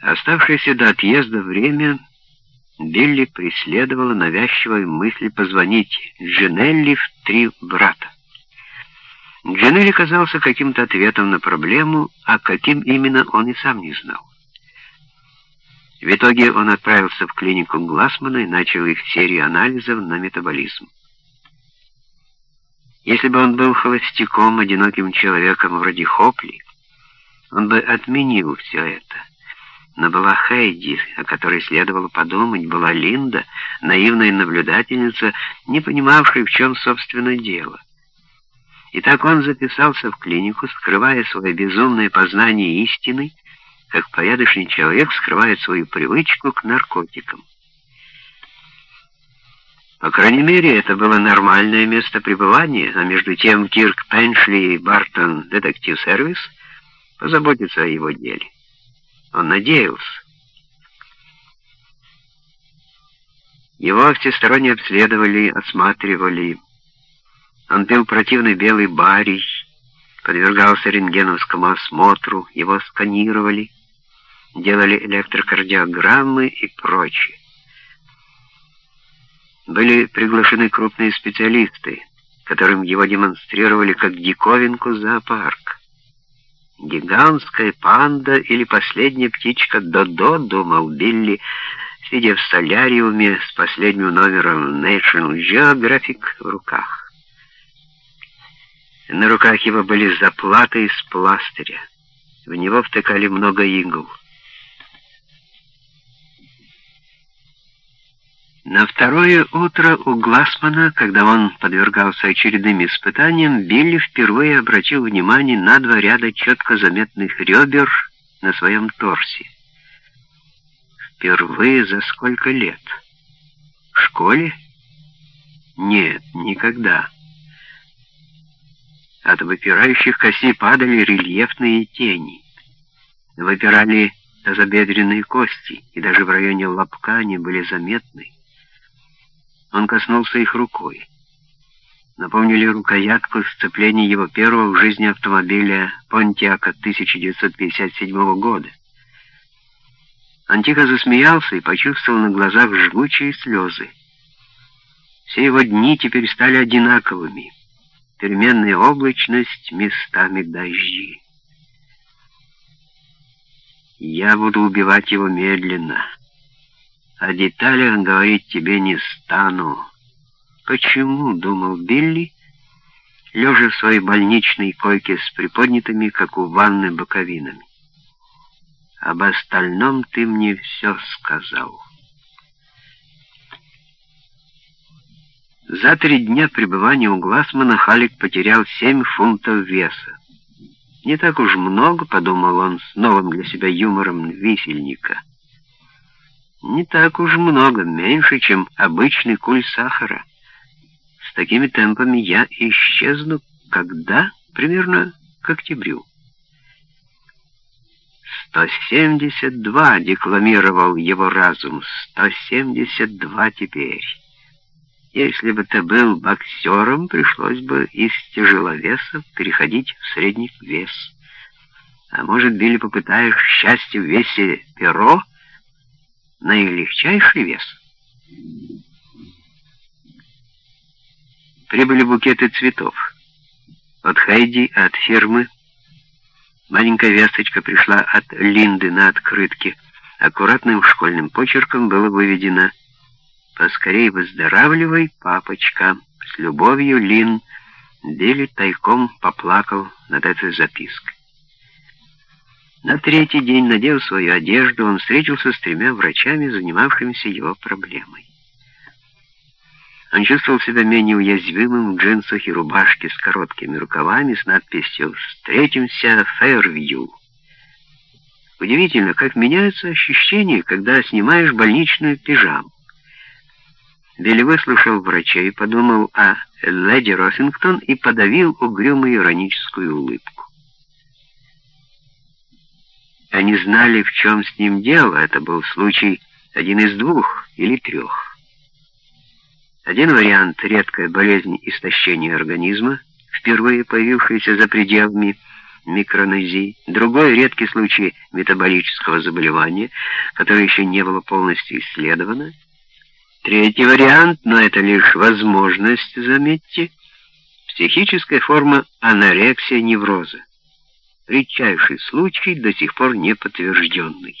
Оставшееся до отъезда время Билли преследовала навязчивая мысль позвонить Джинелли в три брата. Джинелли казался каким-то ответом на проблему, а каким именно он и сам не знал. В итоге он отправился в клинику Глассмана и начал их серию анализов на метаболизм. Если бы он был холостяком, одиноким человеком вроде Хопли, он бы отменил все это. Но была Хейди, о которой следовало подумать, была Линда, наивная наблюдательница, не понимавшая, в чем собственно дело. И так он записался в клинику, скрывая свое безумное познание истины, как порядочный человек скрывает свою привычку к наркотикам. По крайней мере, это было нормальное место пребывания, а между тем Кирк Пеншли и Бартон Детектив Сервис позаботятся о его деле. Он надеялся. Его всесторонне обследовали, осматривали. Он пил противный белый барий, подвергался рентгеновскому осмотру, его сканировали, делали электрокардиограммы и прочее. Были приглашены крупные специалисты, которым его демонстрировали как диковинку зоопарк. «Гигантская панда или последняя птичка Додо», — думал Билли, сидя в соляриуме с последним номером National Geographic в руках. На руках его были заплаты из пластыря. В него втыкали много игл. На второе утро у Глассмана, когда он подвергался очередным испытаниям, Билли впервые обратил внимание на два ряда четко заметных ребер на своем торсе. Впервые за сколько лет? В школе? Нет, никогда. От выпирающих костей падали рельефные тени. Выпирали тазобедренные кости, и даже в районе лобка они были заметны. Он коснулся их рукой. Напомнили рукоятку сцепления его первого в жизни автомобиля Понтиака 1957 года. Он тихо засмеялся и почувствовал на глазах жгучие слезы. Все его дни теперь стали одинаковыми. Переменная облачность, местами дожди. Я буду убивать его медленно. О деталях говорить тебе не стану. Почему, думал Билли, лежа в своей больничной койке с приподнятыми, как у ванны, боковинами. Об остальном ты мне все сказал. За три дня пребывания у Глассмана Халик потерял семь фунтов веса. Не так уж много, подумал он с новым для себя юмором висельника. Не так уж много, меньше, чем обычный куль сахара. С такими темпами я исчезну когда? Примерно к октябрю. «Сто семьдесят два», — декламировал его разум, — «сто семьдесят два теперь». Если бы ты был боксером, пришлось бы из тяжеловесов переходить в средний вес. А может, Билли, попытаешь счастье в весе перо, наилегчайший вес. Прибыли букеты цветов. От Хайди, от фермы. Маленькая весточка пришла от Линды на открытке. Аккуратным школьным почерком было выведено «Поскорей выздоравливай, папочка». С любовью, Лин. Билли тайком поплакал над этой запиской. На третий день, надев свою одежду, он встретился с тремя врачами, занимавшимися его проблемой. Он чувствовал себя менее уязвимым в джинсах и рубашке с короткими рукавами с надписью «Встретимся в Фэйрвью». Удивительно, как меняются ощущения, когда снимаешь больничную пижаму. Билли выслушал врача и подумал о леди Росингтон и подавил угрюмую ироническую улыбку. Они знали, в чем с ним дело. Это был случай один из двух или трех. Один вариант — редкая болезнь истощения организма, впервые появившаяся за пределами микронезии, другой редкий случай метаболического заболевания, которое еще не было полностью исследовано. Третий вариант, но это лишь возможность, заметьте, психическая форма анорексия невроза. Редчайший случай, до сих пор не подтвержденный.